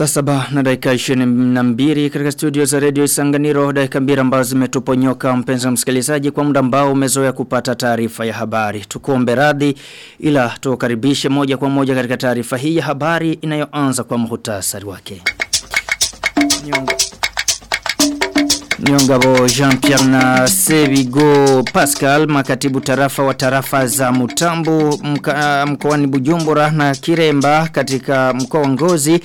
Saa saba na dakika 22 katika studio za redio Isanganiro dakika mbili ambazo zimetuponyoka mpenzi msikilizaji kwa muda ambao umezoea kupata taarifa ya habari. Tukuombe radhi ila tukaribishe moja kwa moja katika taarifa hii ya habari inayoanza kwa muhtasari wake. Nyonga. Nyongabo Jean-Pierre na Sevigo Pascal makatibu tarafa wa tarafa za Mutambu mkoani Bujumbura na Kiremba katika mkoa wa Ngozi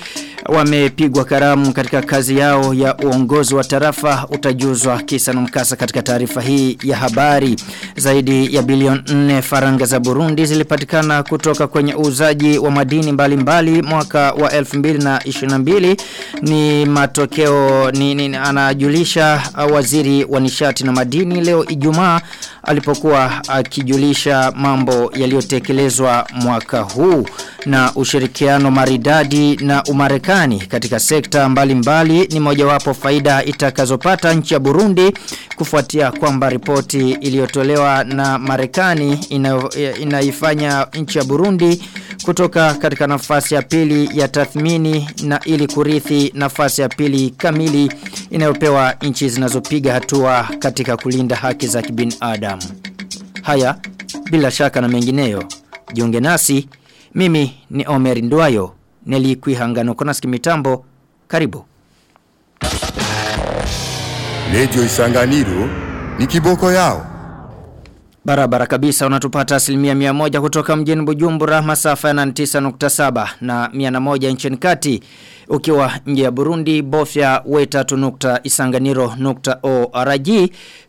wamepigwa karamu katika kazi yao ya uongozi wa tarafa utajuzwa kisa na mkasa katika taarifa hii ya habari. Zaidi ya bilioni 4 faranga za Burundi zilipatikana kutoka kwenye uuzaji wa madini mbalimbali mbali, mwaka wa 2022 ni matokeo ni, ni anajulisha waziri wa nishati na madini leo Ijumaa alipokuwa akijulisha mambo yaliyotekelezwa mwaka huu. Na ushirikiano maridadi na umarekani katika sekta mbalimbali mbali, ni mojawapo faida itakazopata nchi ya Burundi kufuatia kwamba ripoti iliyotolewa na Marekani inaifanya nchi ya Burundi kutoka katika nafasi ya pili ya tathmini na ili kurithi nafasi ya pili kamili inayopewa nchi zinazopiga hatua katika kulinda haki za kibinadamu. Haya bila shaka na mengineyo. Jiunge nasi mimi ni Omer Ndwayo nilikuihangano kona mitambo karibu. lejo Isanganiro ni kiboko yao. Barabara kabisa unatupata asilimia mia moja kutoka mjini Bujumbura masafa ya 99.7 na 101 nchini kati. Ukiwa nje ya Burundi bofya weta isanganiro nukta org.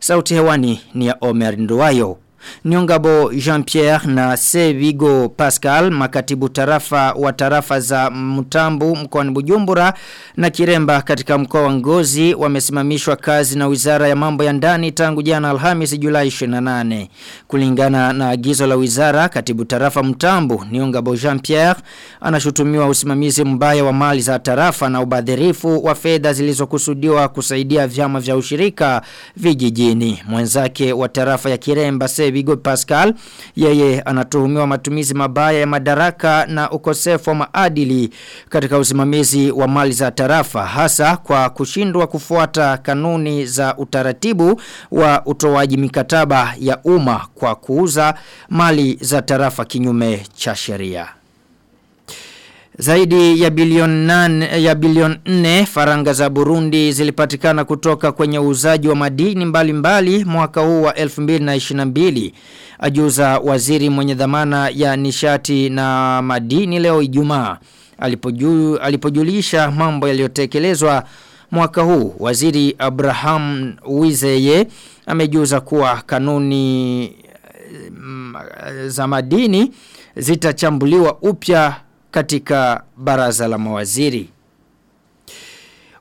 Sauti hewani ni ya Omer Nduwayo. Nyongabo Jean-Pierre na Sevigo Pascal makatibu tarafa wa tarafa za Mutambu mkoani Bujumbura na Kiremba katika mkoa wa Ngozi wamesimamishwa kazi na Wizara ya Mambo ya Ndani tangu jana Alhamisi Julai 28. Kulingana na agizo la wizara katibu tarafa Mtambu Nyongabo Jean-Pierre anashutumiwa usimamizi mbaya wa mali za tarafa na ubadhirifu wa fedha zilizokusudiwa kusaidia vyama vya ushirika vijijini. Mwenzake wa tarafa ya Kiremba Sevigo Vigo Pascal yeye anatuhumiwa matumizi mabaya ya madaraka na ukosefu wa maadili katika usimamizi wa mali za tarafa hasa kwa kushindwa kufuata kanuni za utaratibu wa utoaji mikataba ya umma kwa kuuza mali za tarafa kinyume cha sheria. Zaidi ya bilioni ya bilioni 4 faranga za Burundi zilipatikana kutoka kwenye uuzaji wa madini mbalimbali mbali, mwaka huu wa 2022. Ajuza waziri mwenye dhamana ya nishati na madini leo Ijumaa alipoju, alipojulisha mambo yaliyotekelezwa mwaka huu. Waziri Abraham Wizeye amejuza kuwa kanuni za madini zitachambuliwa upya katika baraza la mawaziri.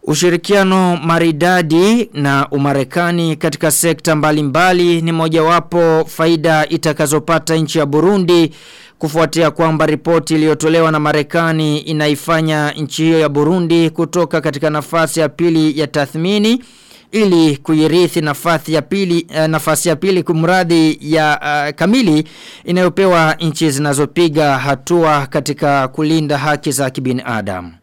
Ushirikiano maridadi na umarekani katika sekta mbalimbali mbali ni mojawapo faida itakazopata nchi ya Burundi kufuatia kwamba ripoti iliyotolewa na Marekani inaifanya nchi hiyo ya Burundi kutoka katika nafasi ya pili ya tathmini ili kuirithi nafasi ya pili uh, nafasi ya pili kumradi ya uh, kamili inayopewa nchi zinazopiga hatua katika kulinda haki za kibinadamu.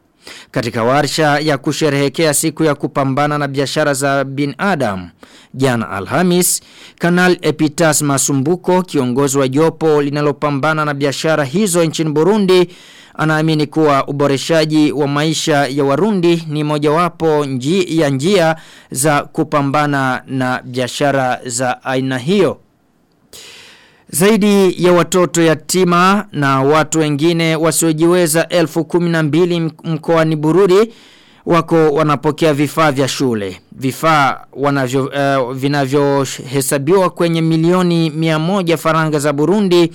Katika warsha ya kusherehekea siku ya kupambana na biashara za binadamu jana Alhamis, Kanal Epitas Masumbuko kiongozi wa jopo linalopambana na biashara hizo nchini Burundi anaamini kuwa uboreshaji wa maisha ya Warundi ni mojawapo nji, ya njia za kupambana na biashara za aina hiyo. Zaidi ya watoto yatima na watu wengine wasiojiweza elfu kuminambili mkoani Bururi wako wanapokea vifaa vya shule. Vifaa wanavyo uh, vinavyohesabiwa kwenye milioni 100 faranga za Burundi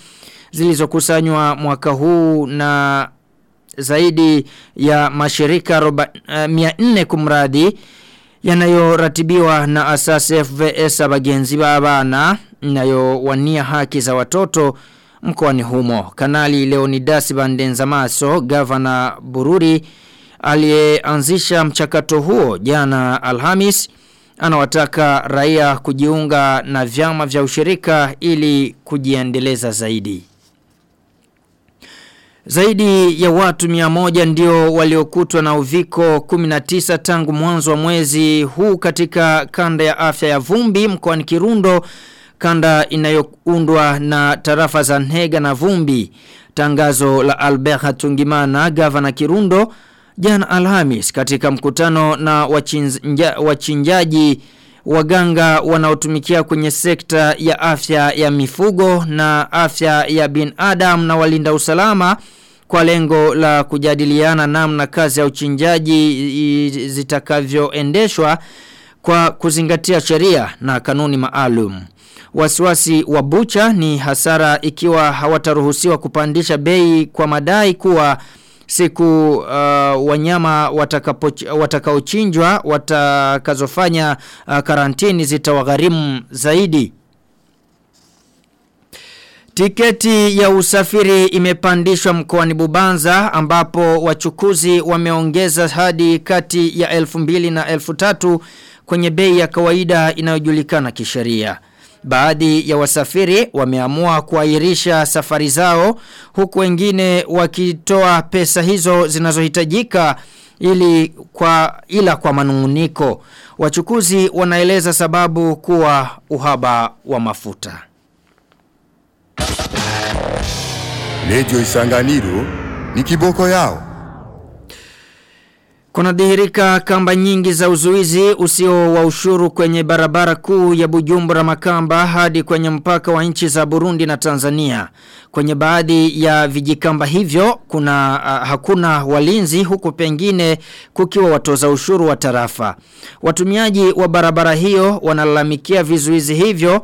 zilizokusanywa mwaka huu na zaidi ya mashirika roba, uh, 400 kumradi yanayoratibiwa na asasi FVS abagenzi b'abana inayowania haki za watoto mkoani humo. Kanali Leonidas Bandenzamaso, gavana Bururi aliyeanzisha mchakato huo jana Alhamis anawataka raia kujiunga na vyama vya ushirika ili kujiendeleza zaidi. Zaidi ya watu miamoja ndio waliokutwa na uviko 19 tangu mwanzo wa mwezi huu katika kanda ya afya ya vumbi mkoani Kirundo kanda inayoundwa na tarafa za Nhega na Vumbi. Tangazo la Albert Hatungimana gavana Kirundo jana Alhamis katika mkutano na wachinja, wachinjaji waganga wanaotumikia kwenye sekta ya afya ya mifugo na afya ya binadamu na walinda usalama kwa lengo la kujadiliana namna kazi ya uchinjaji zitakavyoendeshwa kwa kuzingatia sheria na kanuni maalum. Wasiwasi wa bucha ni hasara ikiwa hawataruhusiwa kupandisha bei kwa madai kuwa siku uh, wanyama watakaochinjwa watakazofanya uh, karantini zitawagharimu zaidi. Tiketi ya usafiri imepandishwa mkoani Bubanza ambapo wachukuzi wameongeza hadi kati ya 2000 na 3000 kwenye bei ya kawaida inayojulikana kisheria. Baadhi ya wasafiri wameamua kuahirisha safari zao huku wengine wakitoa pesa hizo zinazohitajika ili kwa ila kwa manunguniko. Wachukuzi wanaeleza sababu kuwa uhaba wa mafuta. Lejo Isanganiro ni kiboko yao. Kuna dhihirika kamba nyingi za uzuizi usio wa ushuru kwenye barabara kuu ya Bujumbura Makamba hadi kwenye mpaka wa nchi za Burundi na Tanzania. Kwenye baadhi ya vijikamba hivyo kuna uh, hakuna walinzi huku pengine kukiwa watoza ushuru wa tarafa. Watumiaji wa barabara hiyo wanalalamikia vizuizi hivyo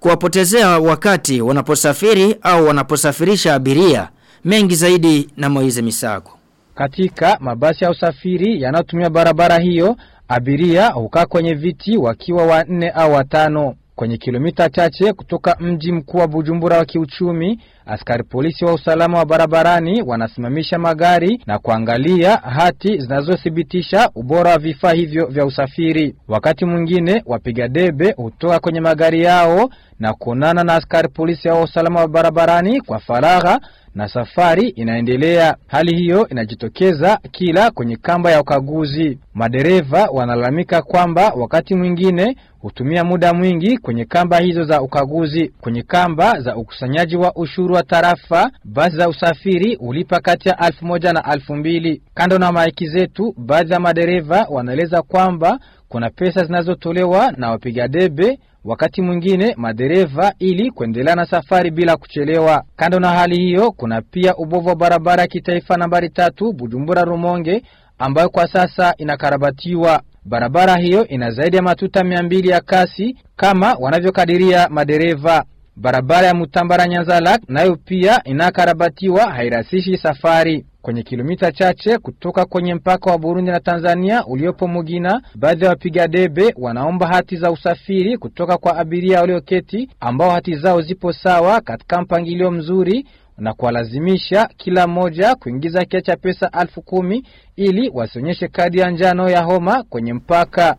kuwapotezea wakati wanaposafiri au wanaposafirisha abiria. Mengi zaidi na Moize Misago. Katika mabasi ya usafiri yanayotumia barabara hiyo, abiria hukaa kwenye viti wakiwa wanne au watano. Kwenye kilomita chache kutoka mji mkuu wa Bujumbura wa kiuchumi, askari polisi wa usalama wa barabarani wanasimamisha magari na kuangalia hati zinazothibitisha ubora wa vifaa hivyo vya usafiri. Wakati mwingine wapiga debe hutoka kwenye magari yao na kuonana na askari polisi wa usalama wa barabarani kwa faragha na safari inaendelea. Hali hiyo inajitokeza kila kwenye kamba ya ukaguzi. Madereva wanalalamika kwamba wakati mwingine hutumia muda mwingi kwenye kamba hizo za ukaguzi. Kwenye kamba za ukusanyaji wa ushuru wa tarafa, basi za usafiri hulipa kati ya elfu moja na elfu mbili. Kando na maiki zetu, baadhi ya madereva wanaeleza kwamba kuna pesa zinazotolewa na wapiga debe wakati mwingine madereva ili kuendelea na safari bila kuchelewa. Kando na hali hiyo, kuna pia ubovu wa barabara ya kitaifa nambari tatu Bujumbura Rumonge ambayo kwa sasa inakarabatiwa. Barabara hiyo ina zaidi ya matuta mia mbili ya kasi kama wanavyokadiria madereva. Barabara ya Mutambara Nyanzala nayo pia inakarabatiwa, hairasishi safari kwenye kilomita chache kutoka kwenye mpaka wa Burundi na Tanzania uliopo Mugina. Baadhi ya wapiga debe wanaomba hati za usafiri kutoka kwa abiria walioketi ambao hati zao zipo sawa katika mpangilio mzuri na kuwalazimisha kila mmoja kuingiza kiasi cha pesa alfu kumi ili wasionyeshe kadi ya njano ya homa kwenye mpaka.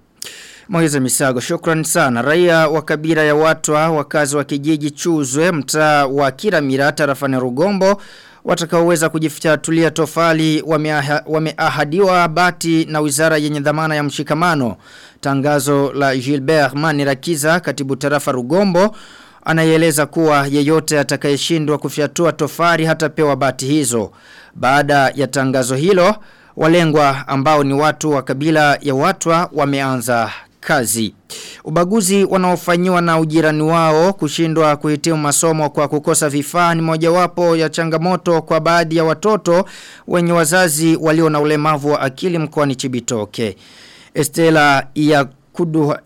Moize Misago, shukran sana. Raia wa kabila ya watwa, wakazi wa kijiji Chuzwe, mtaa wa Kiramira, tarafani Rugombo, watakaoweza kujifyatulia tofali wameahadiwa wame bati na wizara yenye dhamana ya mshikamano. Tangazo la Gilbert Manirakiza, katibu tarafa Rugombo, anayeeleza kuwa yeyote atakayeshindwa kufyatua tofari hatapewa bati hizo. Baada ya tangazo hilo, walengwa ambao ni watu wa kabila ya watwa wameanza kazi. Ubaguzi wanaofanyiwa na ujirani wao kushindwa kuhitimu masomo kwa kukosa vifaa ni mojawapo ya changamoto kwa baadhi ya watoto wenye wazazi walio na ulemavu wa akili mkoani Chibitoke. Estela ya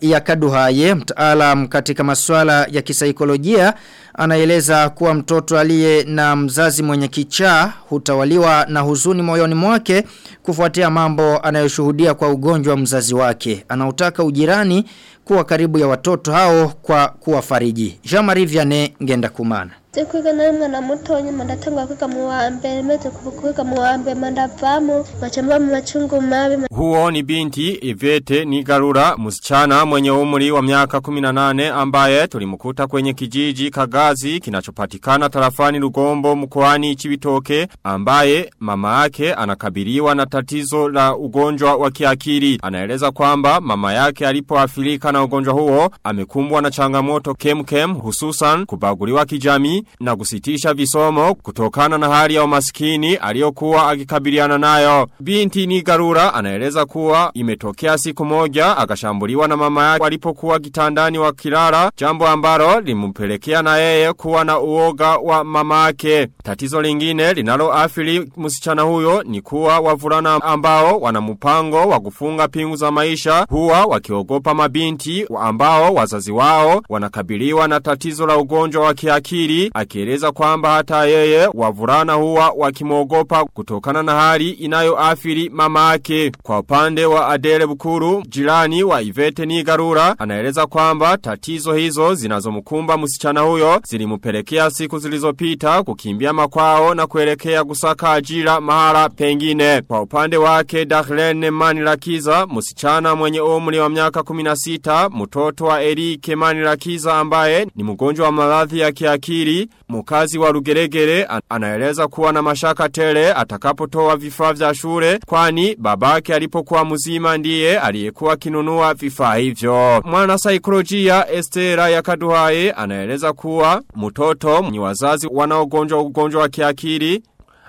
ya kaduhaye mtaalam katika masuala ya kisaikolojia anaeleza kuwa mtoto aliye na mzazi mwenye kichaa hutawaliwa na huzuni moyoni mwake kufuatia mambo anayoshuhudia kwa ugonjwa mzazi wake. Anautaka ujirani kuwa karibu ya watoto hao kwa kuwafariji. Jean-Marie Vianney ngenda kumana kwiga nari umwana mutonya mandatangwa kwiga mu wa mbere meze kwiga mu wa mbere mandavamo macamba mu mabi Huo ni binti Ivete Nigarura msichana mwenye umri wa miaka 18 ambaye tulimkuta kwenye kijiji Kagazi kinachopatikana tarafani Rugombo mkoani Chibitoke ambaye mama yake anakabiliwa na tatizo la ugonjwa wa kiakili. Anaeleza kwamba mama yake alipoathirika na ugonjwa huo amekumbwa na changamoto kemkem hususan kubaguliwa kijamii na kusitisha visomo kutokana na hali ya umaskini aliyokuwa akikabiliana nayo. Binti ni Garura anaeleza kuwa imetokea siku moja akashambuliwa na mama yake walipokuwa kitandani wa kilala jambo ambalo limpelekea na yeye kuwa na uoga wa mama yake. Tatizo lingine linalo afili msichana huyo ni kuwa wavulana ambao wana mpango wa kufunga pingu za maisha huwa wakiogopa mabinti ambao wazazi wao wanakabiliwa na tatizo la ugonjwa wa kiakili akieleza kwamba hata yeye wavulana huwa wakimogopa kutokana na hali inayoathiri mama yake. Kwa upande wa Adele Bukuru, jirani wa Ivete Nigarura, anaeleza kwamba tatizo hizo zinazomkumba msichana huyo zilimupelekea siku zilizopita kukimbia makwao na kuelekea kusaka ajira mahala pengine. Kwa upande wake Darlene Manirakiza msichana mwenye umri wa miaka 16, mtoto wa Erike Manirakiza ambaye ni mgonjwa wa maradhi ya kiakili, mkazi wa Rugeregere anaeleza kuwa na mashaka tele atakapotoa vifaa vya shule kwani babake alipokuwa mzima ndiye aliyekuwa kinunua vifaa hivyo. Mwana saikolojia Estera ya Kaduhaye anaeleza kuwa mtoto ni wazazi wanaogonjwa ugonjwa wa kiakili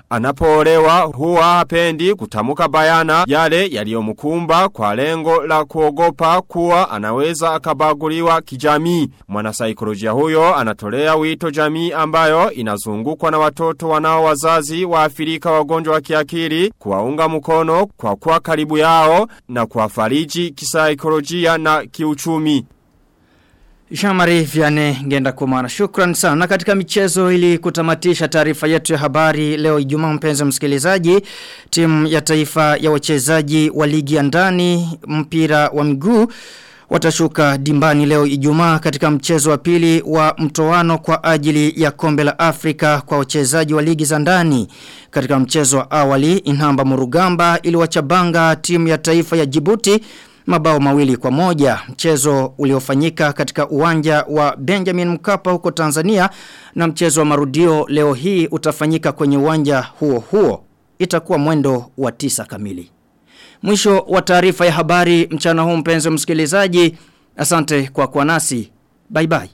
Anapoolewa huwa hapendi kutamuka bayana yale yaliyomukumba kwa lengo la kuogopa kuwa anaweza akabaguliwa kijamii. Mwanasaikolojia huyo anatolea wito jamii ambayo inazungukwa na watoto wanao wazazi wa Afrika wagonjwa wa kiakili kuwaunga mkono kwa kuwa karibu yao na kuwafariji kisaikolojia na kiuchumi. Viane ngenda kumana. Shukran sana. Na katika michezo ili kutamatisha taarifa yetu ya habari leo Ijumaa mpenzi msikilizaji, timu ya taifa ya wachezaji wa ligi ya ndani mpira wa miguu watashuka dimbani leo Ijumaa katika mchezo wa pili wa mtoano kwa ajili ya kombe la Afrika kwa wachezaji wa ligi za ndani. Katika mchezo wa awali inamba Murugamba iliwachabanga timu ya taifa ya Djibouti mabao mawili kwa moja. Mchezo uliofanyika katika uwanja wa Benjamin Mkapa huko Tanzania na mchezo wa marudio leo hii utafanyika kwenye uwanja huo huo. Itakuwa mwendo wa tisa kamili. Mwisho wa taarifa ya habari mchana huu mpenzi msikilizaji. Asante kwa kuwa nasi. Bye bye.